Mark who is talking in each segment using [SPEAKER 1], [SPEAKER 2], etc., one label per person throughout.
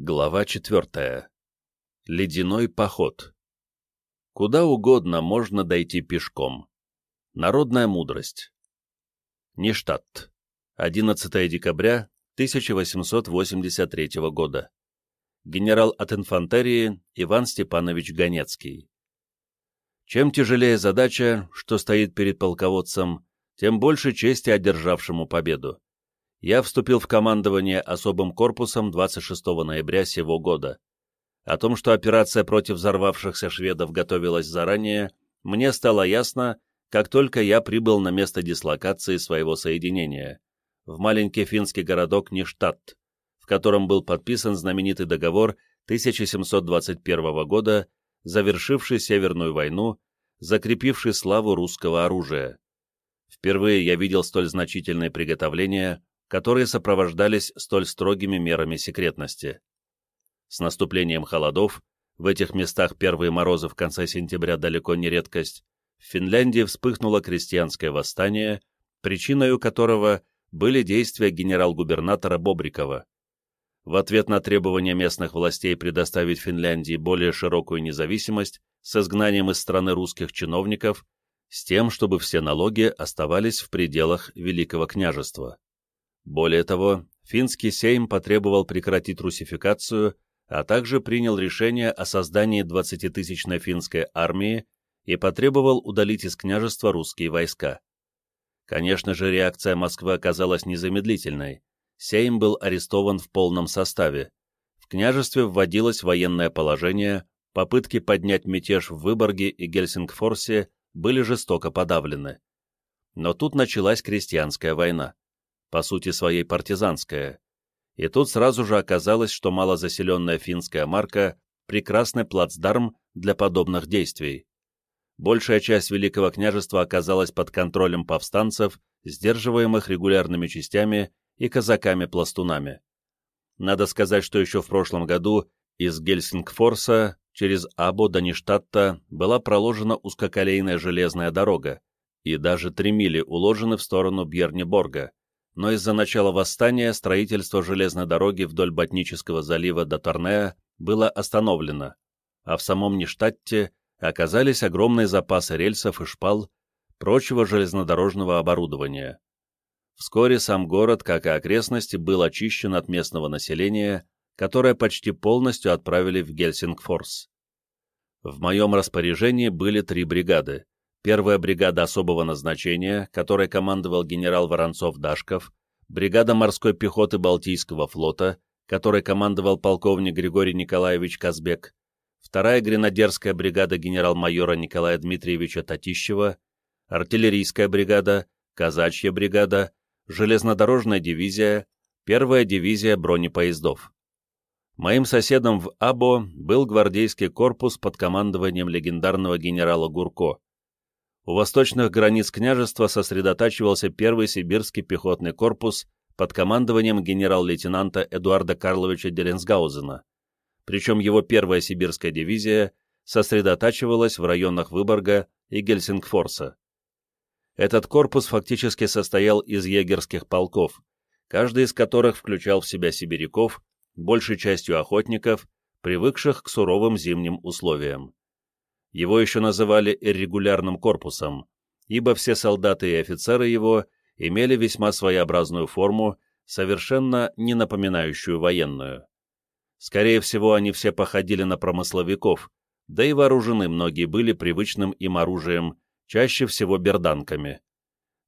[SPEAKER 1] Глава четвертая. Ледяной поход. Куда угодно можно дойти пешком. Народная мудрость. Ништадт. 11 декабря 1883 года. Генерал от инфантерии Иван Степанович Ганецкий. Чем тяжелее задача, что стоит перед полководцем, тем больше чести одержавшему победу я вступил в командование особым корпусом 26 ноября сего года. О том, что операция против взорвавшихся шведов готовилась заранее, мне стало ясно, как только я прибыл на место дислокации своего соединения, в маленький финский городок Ништадт, в котором был подписан знаменитый договор 1721 года, завершивший Северную войну, закрепивший славу русского оружия. Впервые я видел столь значительные приготовления которые сопровождались столь строгими мерами секретности. С наступлением холодов, в этих местах первые морозы в конце сентября далеко не редкость, в Финляндии вспыхнуло крестьянское восстание, причиной которого были действия генерал-губернатора Бобрикова. В ответ на требования местных властей предоставить Финляндии более широкую независимость с изгнанием из страны русских чиновников, с тем, чтобы все налоги оставались в пределах Великого княжества. Более того, финский сейм потребовал прекратить русификацию, а также принял решение о создании 20-тысячной финской армии и потребовал удалить из княжества русские войска. Конечно же, реакция Москвы оказалась незамедлительной. Сейм был арестован в полном составе. В княжестве вводилось военное положение, попытки поднять мятеж в Выборге и Гельсингфорсе были жестоко подавлены. Но тут началась крестьянская война по сути своей партизанская. И тут сразу же оказалось, что малозаселенная финская марка – прекрасный плацдарм для подобных действий. Большая часть Великого княжества оказалась под контролем повстанцев, сдерживаемых регулярными частями и казаками-пластунами. Надо сказать, что еще в прошлом году из Гельсингфорса через Або до Ништадта была проложена узкоколейная железная дорога, и даже три мили уложены в сторону Бьернеборга но из-за начала восстания строительство железной дороги вдоль Ботнического залива до Торнеа было остановлено, а в самом Ништадте оказались огромные запасы рельсов и шпал, прочего железнодорожного оборудования. Вскоре сам город, как и окрестности, был очищен от местного населения, которое почти полностью отправили в Гельсингфорс. В моем распоряжении были три бригады, первая бригада особого назначения, которой командовал генерал Воронцов-Дашков, бригада морской пехоты Балтийского флота, которой командовал полковник Григорий Николаевич Казбек, вторая гренадерская бригада генерал-майора Николая Дмитриевича Татищева, артиллерийская бригада, казачья бригада, железнодорожная дивизия, первая дивизия бронепоездов. Моим соседом в Або был гвардейский корпус под командованием легендарного генерала Гурко, у восточных границ княжества сосредотачивался первый сибирский пехотный корпус под командованием генерал-лейтенанта Эдуарда Карловича Деленсгаузена, причем его первая сибирская дивизия сосредотачивалась в районах Выборга и Гельсингфорса. Этот корпус фактически состоял из егерских полков, каждый из которых включал в себя сибиряков, большей частью охотников, привыкших к суровым зимним условиям. Его еще называли иррегулярным корпусом, ибо все солдаты и офицеры его имели весьма своеобразную форму, совершенно не напоминающую военную. Скорее всего, они все походили на промысловиков, да и вооружены многие были привычным им оружием, чаще всего берданками.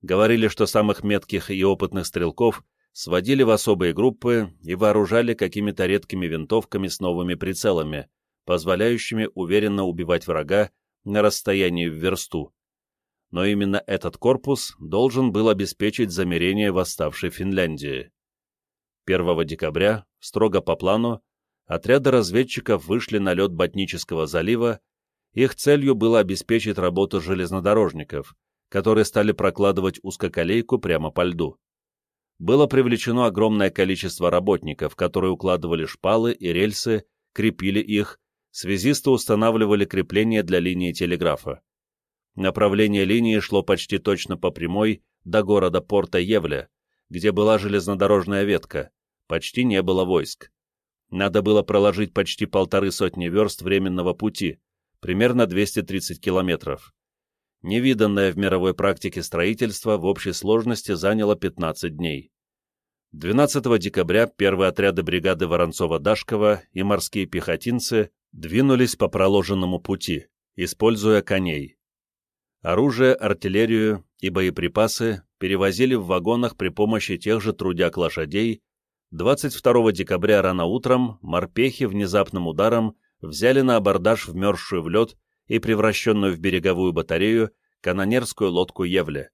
[SPEAKER 1] Говорили, что самых метких и опытных стрелков сводили в особые группы и вооружали какими-то редкими винтовками с новыми прицелами, позволяющими уверенно убивать врага на расстоянии в версту. Но именно этот корпус должен был обеспечить замерение восставшей Финляндии. 1 декабря, строго по плану, отряды разведчиков вышли на лед Ботнического залива, их целью было обеспечить работу железнодорожников, которые стали прокладывать узкоколейку прямо по льду. Было привлечено огромное количество работников, которые укладывали шпалы и рельсы, крепили их связисты устанавливали крепление для линии телеграфа. Направление линии шло почти точно по прямой до города порта Евля, где была железнодорожная ветка, почти не было войск. Надо было проложить почти полторы сотни верст временного пути, примерно 230 километров. Невиданное в мировой практике строительство в общей сложности заняло 15 дней. 12 декабря первые отряды бригады Воронцова-Дашкова и морские пехотинцы двинулись по проложенному пути, используя коней. Оружие, артиллерию и боеприпасы перевозили в вагонах при помощи тех же трудяк лошадей. 22 декабря рано утром морпехи внезапным ударом взяли на абордаж вмерзшую в лед и превращенную в береговую батарею канонерскую лодку Евле.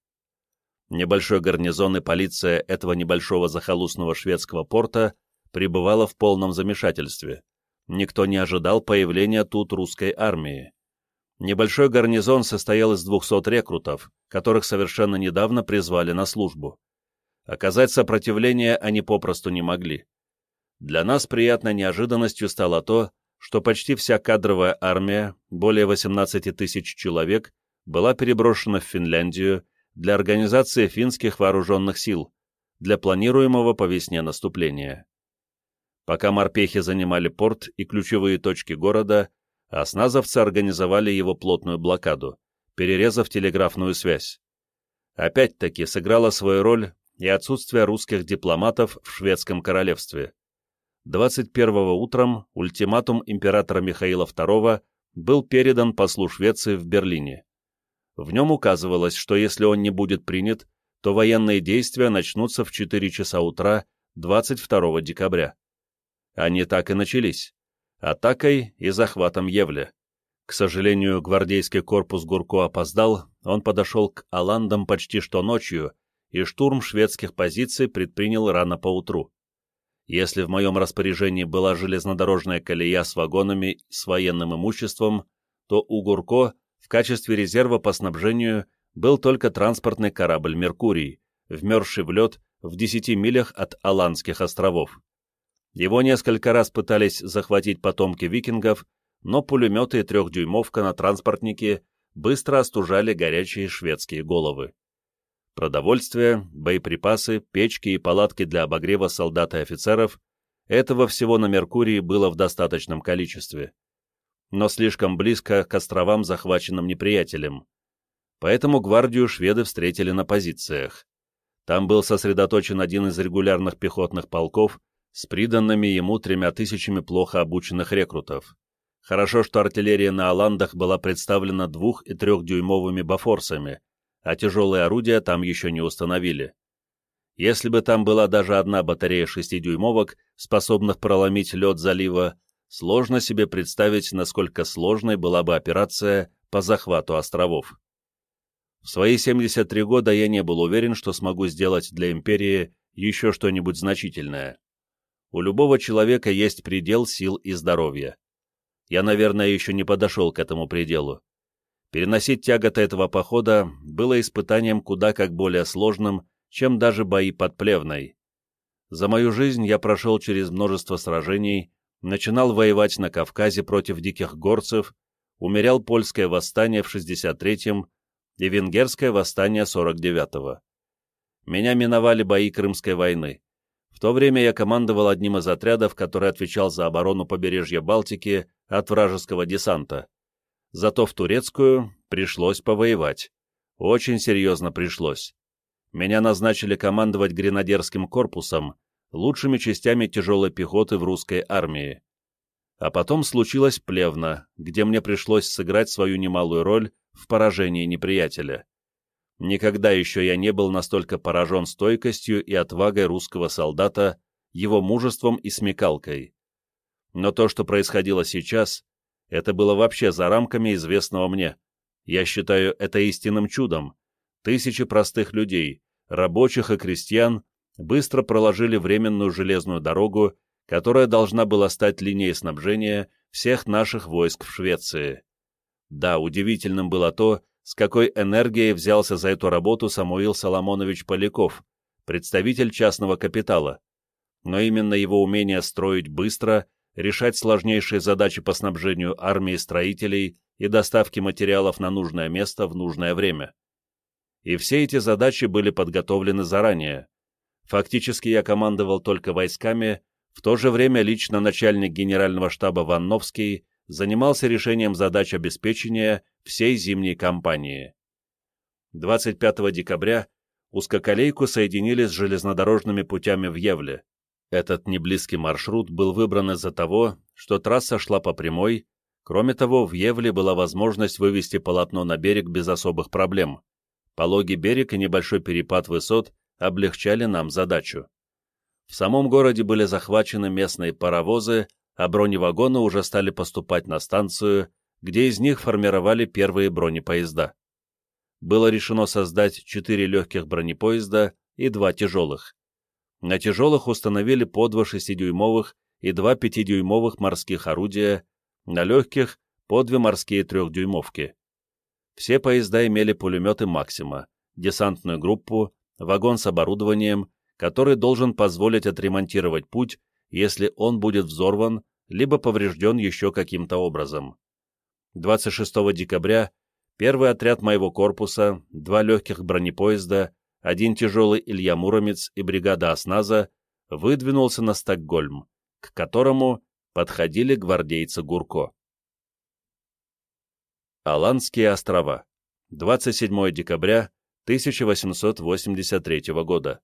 [SPEAKER 1] Небольшой гарнизон и полиция этого небольшого захолустного шведского порта пребывала в полном замешательстве. Никто не ожидал появления тут русской армии. Небольшой гарнизон состоял из 200 рекрутов, которых совершенно недавно призвали на службу. Оказать сопротивление они попросту не могли. Для нас приятной неожиданностью стало то, что почти вся кадровая армия, более 18 тысяч человек, была переброшена в Финляндию для организации финских вооруженных сил, для планируемого по весне наступления. Пока морпехи занимали порт и ключевые точки города, а сназовцы организовали его плотную блокаду, перерезав телеграфную связь. Опять-таки сыграла свою роль и отсутствие русских дипломатов в шведском королевстве. 21-го утром ультиматум императора Михаила II был передан послу Швеции в Берлине. В нем указывалось, что если он не будет принят, то военные действия начнутся в 4 часа утра 22 декабря. Они так и начались атакой и захватом Евля. К сожалению, гвардейский корпус Гурко опоздал, он подошел к Аландам почти что ночью, и штурм шведских позиций предпринял рано поутру. Если в моем распоряжении была железнодорожная колея с вагонами с военным имуществом, то у Гурко в качестве резерва по снабжению был только транспортный корабль «Меркурий», вмерзший в лед в 10 милях от Аландских островов. Его несколько раз пытались захватить потомки викингов, но пулеметы и трехдюймовка на транспортнике быстро остужали горячие шведские головы. Продовольствие, боеприпасы, печки и палатки для обогрева солдат и офицеров – этого всего на Меркурии было в достаточном количестве. Но слишком близко к островам, захваченным неприятелем. Поэтому гвардию шведы встретили на позициях. Там был сосредоточен один из регулярных пехотных полков, с приданными ему тремя тысячами плохо обученных рекрутов. Хорошо, что артиллерия на Аландах была представлена двух- и трехдюймовыми бафорсами, а тяжелые орудия там еще не установили. Если бы там была даже одна батарея шестидюймовок, способных проломить лед залива, сложно себе представить, насколько сложной была бы операция по захвату островов. В свои 73 года я не был уверен, что смогу сделать для империи еще что-нибудь значительное у любого человека есть предел сил и здоровья. Я, наверное, еще не подошел к этому пределу. Переносить тяготы этого похода было испытанием куда как более сложным, чем даже бои под Плевной. За мою жизнь я прошел через множество сражений, начинал воевать на Кавказе против диких горцев, умерял польское восстание в 63-м и венгерское восстание 49-го. Меня миновали бои Крымской войны. В то время я командовал одним из отрядов, который отвечал за оборону побережья Балтики от вражеского десанта. Зато в турецкую пришлось повоевать. Очень серьезно пришлось. Меня назначили командовать гренадерским корпусом, лучшими частями тяжелой пехоты в русской армии. А потом случилось Плевна, где мне пришлось сыграть свою немалую роль в поражении неприятеля. Никогда еще я не был настолько поражен стойкостью и отвагой русского солдата, его мужеством и смекалкой. Но то, что происходило сейчас, это было вообще за рамками известного мне. Я считаю это истинным чудом. Тысячи простых людей, рабочих и крестьян, быстро проложили временную железную дорогу, которая должна была стать линией снабжения всех наших войск в Швеции. Да, удивительным было то, с какой энергией взялся за эту работу Самуил Соломонович Поляков, представитель частного капитала. Но именно его умение строить быстро, решать сложнейшие задачи по снабжению армии строителей и доставке материалов на нужное место в нужное время. И все эти задачи были подготовлены заранее. Фактически я командовал только войсками, В то же время лично начальник генерального штаба Ванновский занимался решением задач обеспечения всей зимней кампании. 25 декабря узкоколейку соединили с железнодорожными путями в Евле. Этот неблизкий маршрут был выбран из-за того, что трасса шла по прямой, кроме того, в Евле была возможность вывести полотно на берег без особых проблем. Пологий берег и небольшой перепад высот облегчали нам задачу. В самом городе были захвачены местные паровозы, а броневагоны уже стали поступать на станцию, где из них формировали первые бронепоезда. Было решено создать четыре легких бронепоезда и два тяжелых. На тяжелых установили по два шестидюймовых и два пятидюймовых морских орудия, на легких — по две морские трехдюймовки. Все поезда имели пулеметы «Максима», десантную группу, вагон с оборудованием который должен позволить отремонтировать путь, если он будет взорван, либо поврежден еще каким-то образом. 26 декабря первый отряд моего корпуса, два легких бронепоезда, один тяжелый Илья Муромец и бригада осназа выдвинулся на Стокгольм, к которому подходили гвардейцы Гурко. Аландские острова. 27 декабря 1883 года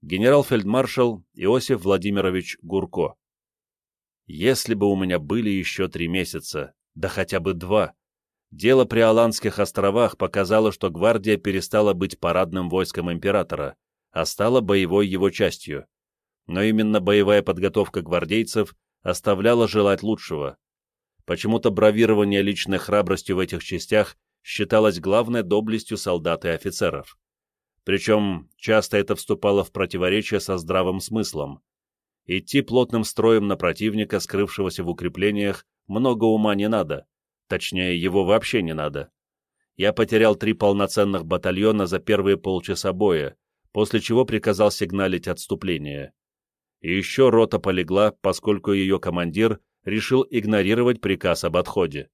[SPEAKER 1] генерал-фельдмаршал Иосиф Владимирович Гурко. Если бы у меня были еще три месяца, да хотя бы два, дело при Аландских островах показало, что гвардия перестала быть парадным войском императора, а стала боевой его частью. Но именно боевая подготовка гвардейцев оставляла желать лучшего. Почему-то бравирование личной храбростью в этих частях считалось главной доблестью солдат и офицеров. Причем часто это вступало в противоречие со здравым смыслом. Идти плотным строем на противника, скрывшегося в укреплениях, много ума не надо. Точнее, его вообще не надо. Я потерял три полноценных батальона за первые полчаса боя, после чего приказал сигналить отступление. И еще рота полегла, поскольку ее командир решил игнорировать приказ об отходе.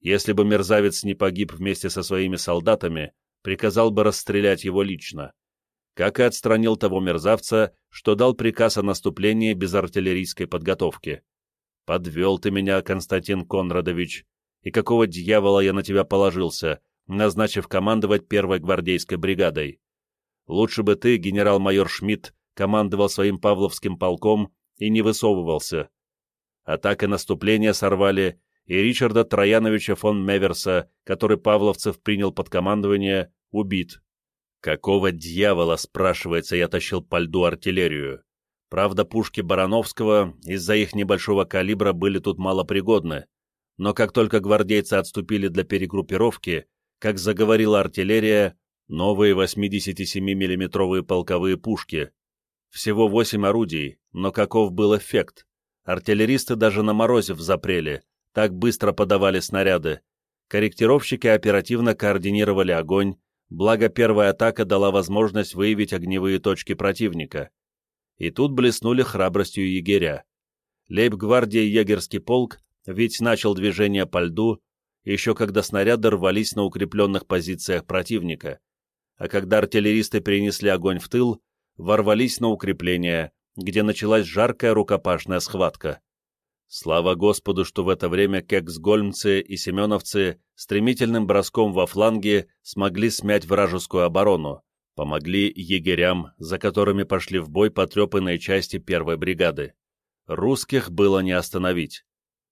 [SPEAKER 1] Если бы мерзавец не погиб вместе со своими солдатами, приказал бы расстрелять его лично, как и отстранил того мерзавца, что дал приказ о наступлении без артиллерийской подготовки. Подвел ты меня, Константин Конрадович, и какого дьявола я на тебя положился, назначив командовать первой гвардейской бригадой? Лучше бы ты, генерал-майор Шмидт, командовал своим Павловским полком и не высовывался. Атака наступления сорвали и Ричарда Трояновича фон Меверса, который Павловцев принял под командование, убит. Какого дьявола, спрашивается, я тащил по льду артиллерию? Правда, пушки Барановского из-за их небольшого калибра были тут малопригодны, но как только гвардейцы отступили для перегруппировки, как заговорила артиллерия, новые 87 миллиметровые полковые пушки. Всего 8 орудий, но каков был эффект? Артиллеристы даже на морозе взапрели, так быстро подавали снаряды. Корректировщики оперативно координировали огонь, благо первая атака дала возможность выявить огневые точки противника. И тут блеснули храбростью егеря. Лейб-гвардия егерский полк ведь начал движение по льду, еще когда снаряды рвались на укрепленных позициях противника, а когда артиллеристы перенесли огонь в тыл, ворвались на укрепление, где началась жаркая рукопашная схватка. Слава Господу, что в это время кексгольмцы и семеновцы стремительным броском во фланге смогли смять вражескую оборону, помогли егерям, за которыми пошли в бой потрепанные части первой бригады. Русских было не остановить.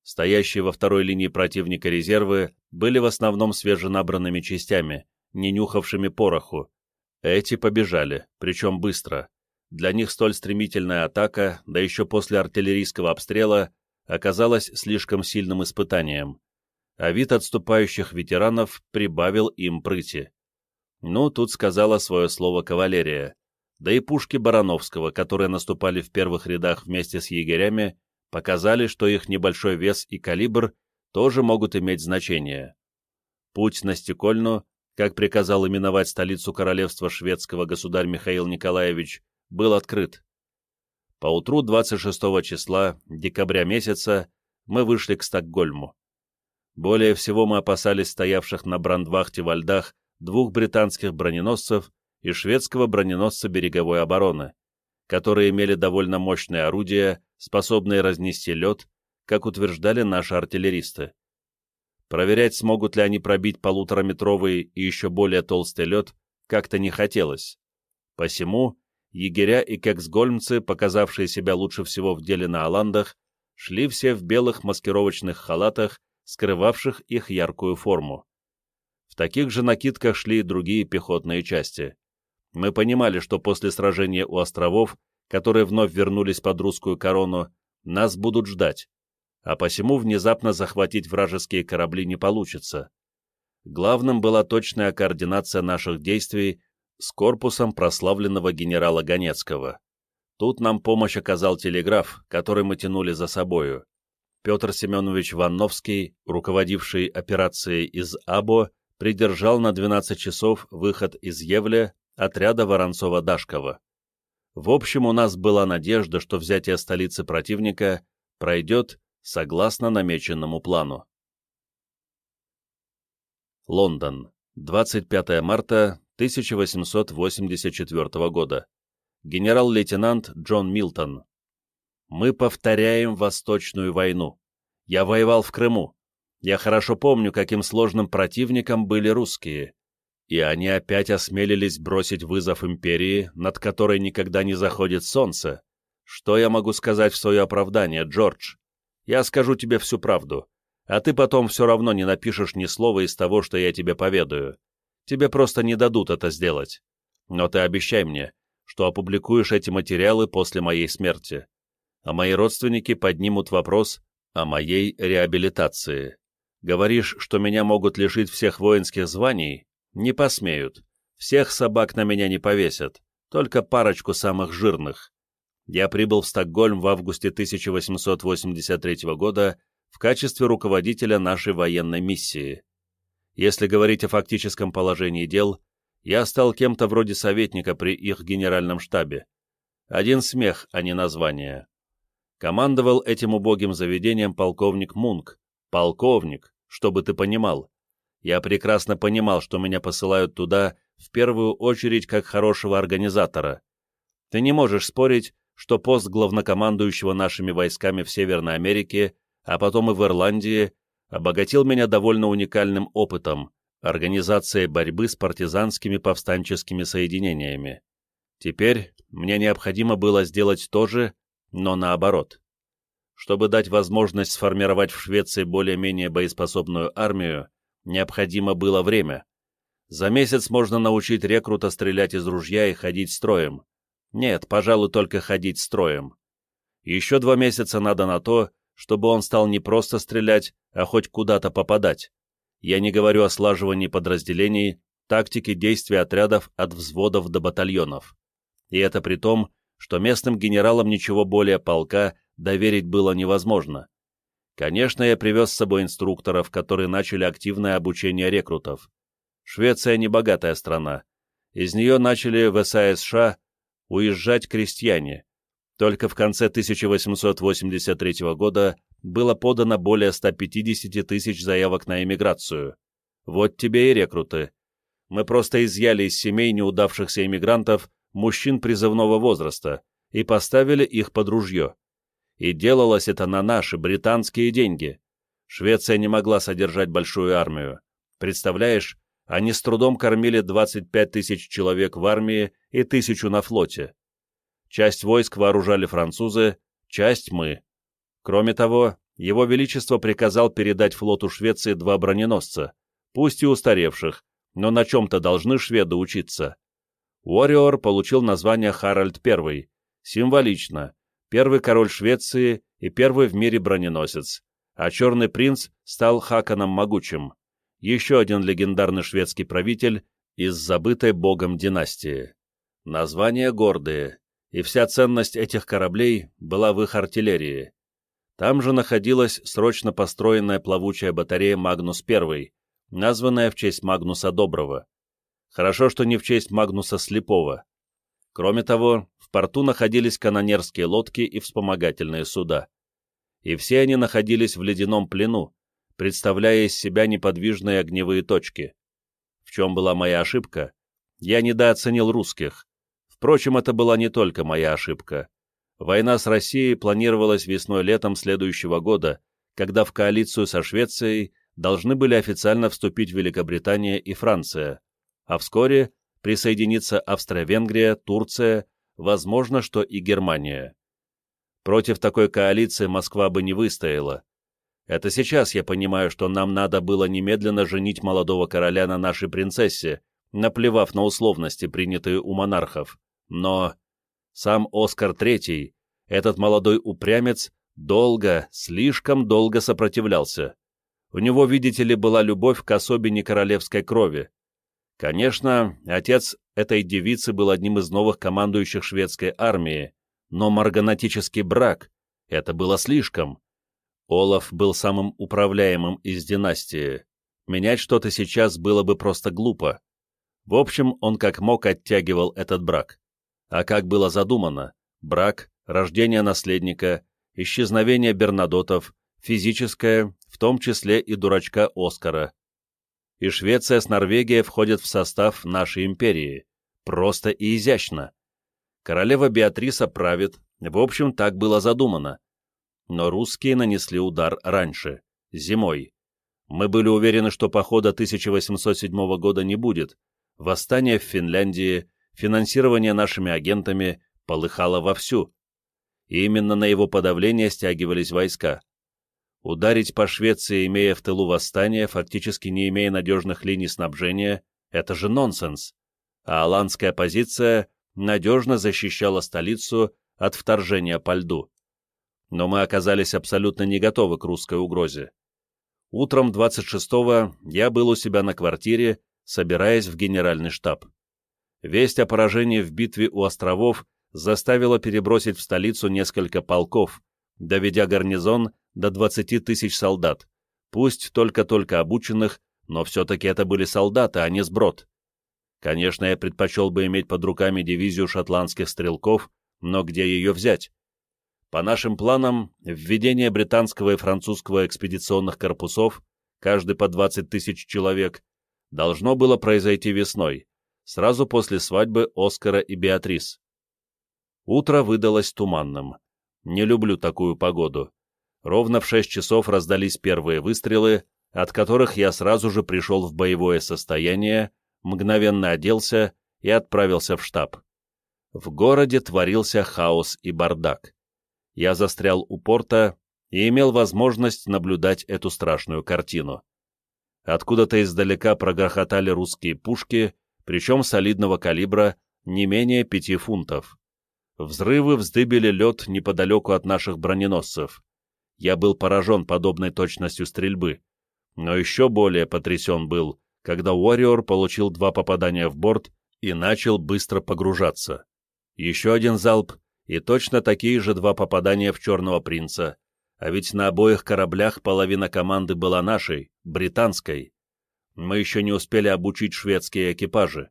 [SPEAKER 1] Стоящие во второй линии противника резервы были в основном свеженабранными частями, не нюхавшими пороху. Эти побежали, причем быстро. Для них столь стремительная атака, да еще после артиллерийского обстрела, оказалось слишком сильным испытанием, а вид отступающих ветеранов прибавил им прыти. Ну, тут сказала свое слово кавалерия, да и пушки Барановского, которые наступали в первых рядах вместе с егерями, показали, что их небольшой вес и калибр тоже могут иметь значение. Путь на Стекольну, как приказал именовать столицу королевства шведского государь Михаил Николаевич, был открыт. Поутру 26 числа декабря месяца мы вышли к Стокгольму. Более всего мы опасались стоявших на брандвахте во льдах двух британских броненосцев и шведского броненосца береговой обороны, которые имели довольно мощные орудия способные разнести лед, как утверждали наши артиллеристы. Проверять, смогут ли они пробить полутораметровый и еще более толстый лед, как-то не хотелось. Посему егеря и кексгольмцы, показавшие себя лучше всего в деле на Оландах, шли все в белых маскировочных халатах, скрывавших их яркую форму. В таких же накидках шли и другие пехотные части. Мы понимали, что после сражения у островов, которые вновь вернулись под русскую корону, нас будут ждать, а посему внезапно захватить вражеские корабли не получится. Главным была точная координация наших действий с корпусом прославленного генерала Ганецкого. Тут нам помощь оказал телеграф, который мы тянули за собою. Петр Семенович Ванновский, руководивший операцией из АБО, придержал на 12 часов выход из Евля отряда Воронцова-Дашкова. В общем, у нас была надежда, что взятие столицы противника пройдет согласно намеченному плану. Лондон. 25 марта 1884 года. Генерал-лейтенант Джон Милтон. Мы повторяем Восточную войну. Я воевал в Крыму. Я хорошо помню, каким сложным противником были русские. И они опять осмелились бросить вызов империи, над которой никогда не заходит солнце. Что я могу сказать в свое оправдание, Джордж? Я скажу тебе всю правду, а ты потом все равно не напишешь ни слова из того, что я тебе поведаю. Тебе просто не дадут это сделать. Но ты обещай мне, что опубликуешь эти материалы после моей смерти. А мои родственники поднимут вопрос о моей реабилитации. Говоришь, что меня могут лишить всех воинских званий? Не посмеют. Всех собак на меня не повесят, только парочку самых жирных. Я прибыл в Стокгольм в августе 1883 года в качестве руководителя нашей военной миссии. Если говорить о фактическом положении дел, я стал кем-то вроде советника при их генеральном штабе. Один смех, а не название. Командовал этим убогим заведением полковник Мунк. Полковник, чтобы ты понимал. Я прекрасно понимал, что меня посылают туда в первую очередь как хорошего организатора. Ты не можешь спорить, что пост главнокомандующего нашими войсками в Северной Америке, а потом и в Ирландии, обогатил меня довольно уникальным опытом организацией борьбы с партизанскими повстанческими соединениями. Теперь мне необходимо было сделать то же, но наоборот. Чтобы дать возможность сформировать в Швеции более-менее боеспособную армию, необходимо было время. За месяц можно научить рекрута стрелять из ружья и ходить строем. Нет, пожалуй, только ходить строем. Еще два месяца надо на то, чтобы он стал не просто стрелять, а хоть куда-то попадать. Я не говорю о слаживании подразделений, тактике действий отрядов от взводов до батальонов. И это при том, что местным генералам ничего более полка доверить было невозможно. Конечно, я привез с собой инструкторов, которые начали активное обучение рекрутов. Швеция не богатая страна. Из нее начали в САСШ уезжать крестьяне, только в конце 1883 года было подано более 150 тысяч заявок на эмиграцию. Вот тебе и рекруты. Мы просто изъяли из семей неудавшихся эмигрантов мужчин призывного возраста и поставили их под ружье. И делалось это на наши британские деньги. Швеция не могла содержать большую армию. Представляешь, они с трудом кормили 25 тысяч человек в армии и тысячу на флоте. Часть войск вооружали французы, часть мы. Кроме того, его Величество приказал передать флоту Швеции два броненосца, пусть и устаревших, но на чем-то должны шведы учиться. Уорриор получил название Харальд I, символично, первый король Швеции и первый в мире броненосец, а Черный принц стал Хаканом Могучим, еще один легендарный шведский правитель из забытой богом династии. Названия гордые, и вся ценность этих кораблей была в их артиллерии. Там же находилась срочно построенная плавучая батарея «Магнус-1», названная в честь Магнуса Доброго. Хорошо, что не в честь Магнуса Слепого. Кроме того, порту находились канонерские лодки и вспомогательные суда. И все они находились в ледяном плену, представляя из себя неподвижные огневые точки. В чем была моя ошибка? Я недооценил русских. Впрочем, это была не только моя ошибка. Война с Россией планировалась весной-летом следующего года, когда в коалицию со Швецией должны были официально вступить Великобритания и Франция, а вскоре присоединиться Австро-Венгрия, Турция, возможно, что и Германия. Против такой коалиции Москва бы не выстояла. Это сейчас я понимаю, что нам надо было немедленно женить молодого короля на нашей принцессе, наплевав на условности, принятые у монархов. Но сам Оскар III, этот молодой упрямец, долго, слишком долго сопротивлялся. У него, видите ли, была любовь к особине королевской крови. Конечно, отец этой девицы был одним из новых командующих шведской армии, но марганатический брак — это было слишком. Олаф был самым управляемым из династии. Менять что-то сейчас было бы просто глупо. В общем, он как мог оттягивал этот брак. А как было задумано, брак, рождение наследника, исчезновение Бернадотов, физическое, в том числе и дурачка Оскара. И Швеция с Норвегией входят в состав нашей империи. Просто и изящно. Королева Беатриса правит, в общем, так было задумано. Но русские нанесли удар раньше, зимой. Мы были уверены, что похода 1807 года не будет. Восстание в Финляндии, финансирование нашими агентами полыхало вовсю, и именно на его подавление стягивались войска. Ударить по Швеции, имея в тылу восстание, фактически не имея надежных линий снабжения, это же нонсенс. А аланская позиция надежно защищала столицу от вторжения по льду. Но мы оказались абсолютно не готовы к русской угрозе. Утром 26-го я был у себя на квартире, собираясь в генеральный штаб. Весть о поражении в битве у островов заставила перебросить в столицу несколько полков, доведя гарнизон до 20 тысяч солдат, пусть только-только обученных, но все-таки это были солдаты, а не сброд. Конечно, я предпочел бы иметь под руками дивизию шотландских стрелков, но где ее взять? По нашим планам, введение британского и французского экспедиционных корпусов, каждый по 20 тысяч человек, должно было произойти весной, сразу после свадьбы Оскара и Беатрис. Утро выдалось туманным. Не люблю такую погоду. Ровно в шесть часов раздались первые выстрелы, от которых я сразу же пришел в боевое состояние, мгновенно оделся и отправился в штаб. В городе творился хаос и бардак. Я застрял у порта и имел возможность наблюдать эту страшную картину. Откуда-то издалека прогрохотали русские пушки, причем солидного калибра не менее пяти фунтов. Взрывы вздыбили лед неподалеку от наших броненосцев. Я был поражен подобной точностью стрельбы. Но еще более потрясен был, когда Уорриор получил два попадания в борт и начал быстро погружаться. Еще один залп, и точно такие же два попадания в Черного Принца. А ведь на обоих кораблях половина команды была нашей, британской. Мы еще не успели обучить шведские экипажи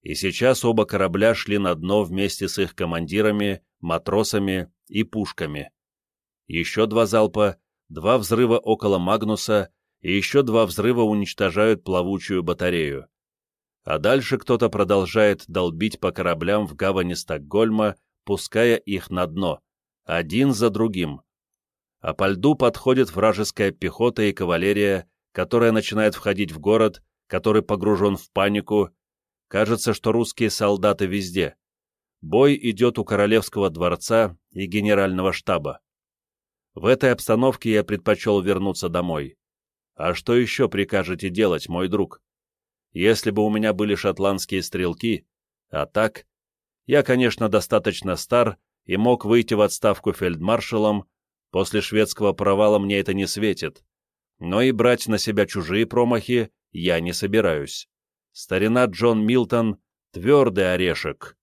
[SPEAKER 1] и сейчас оба корабля шли на дно вместе с их командирами, матросами и пушками. Еще два залпа, два взрыва около Магнуса и еще два взрыва уничтожают плавучую батарею. А дальше кто-то продолжает долбить по кораблям в гавани Стокгольма, пуская их на дно, один за другим. А по льду подходит вражеская пехота и кавалерия, которая начинает входить в город, который погружен в панику, Кажется, что русские солдаты везде. Бой идет у Королевского дворца и Генерального штаба. В этой обстановке я предпочел вернуться домой. А что еще прикажете делать, мой друг? Если бы у меня были шотландские стрелки, а так... Я, конечно, достаточно стар и мог выйти в отставку фельдмаршалом, после шведского провала мне это не светит, но и брать на себя чужие промахи я не собираюсь старина Джон Милтон — твердый орешек.